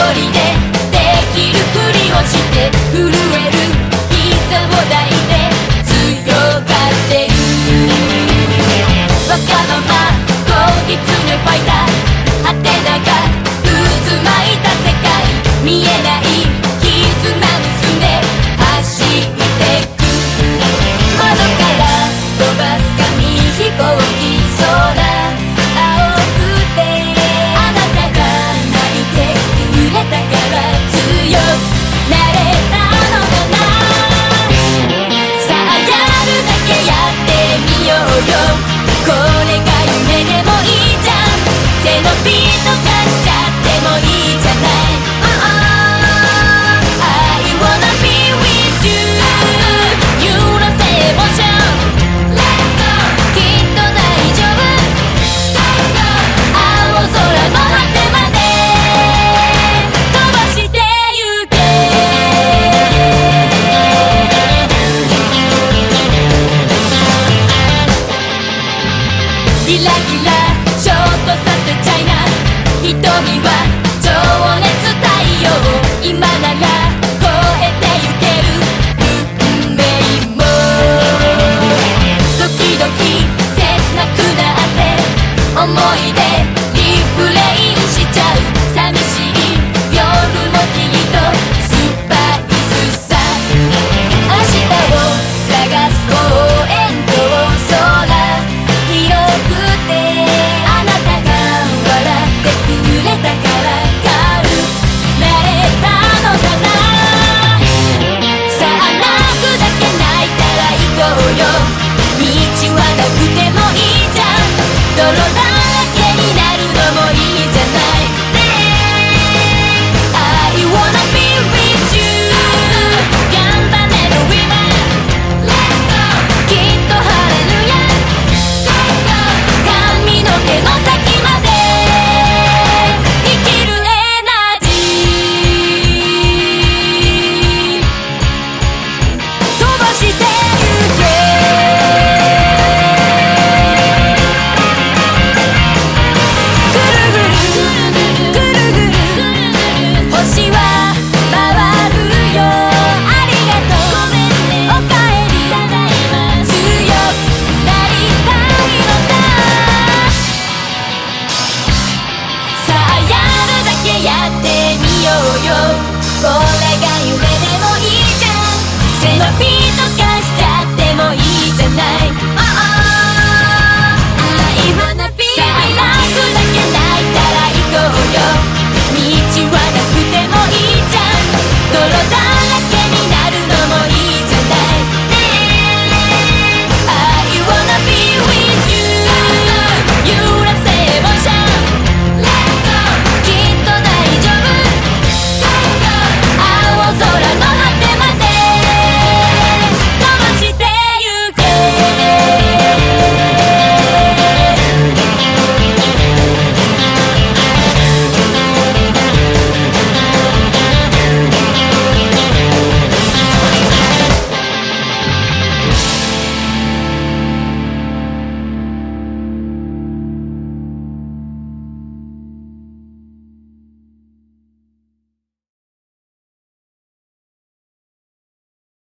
できるふりをしてふるえる膝をだいてつよがってる。わかままこうきつねファイター果てながうずまいたせかい」「みえないよこれが夢でもいいじゃん。背伸びのキラキラショートさせちゃいな。瞳はだれが夢でもいいじゃん。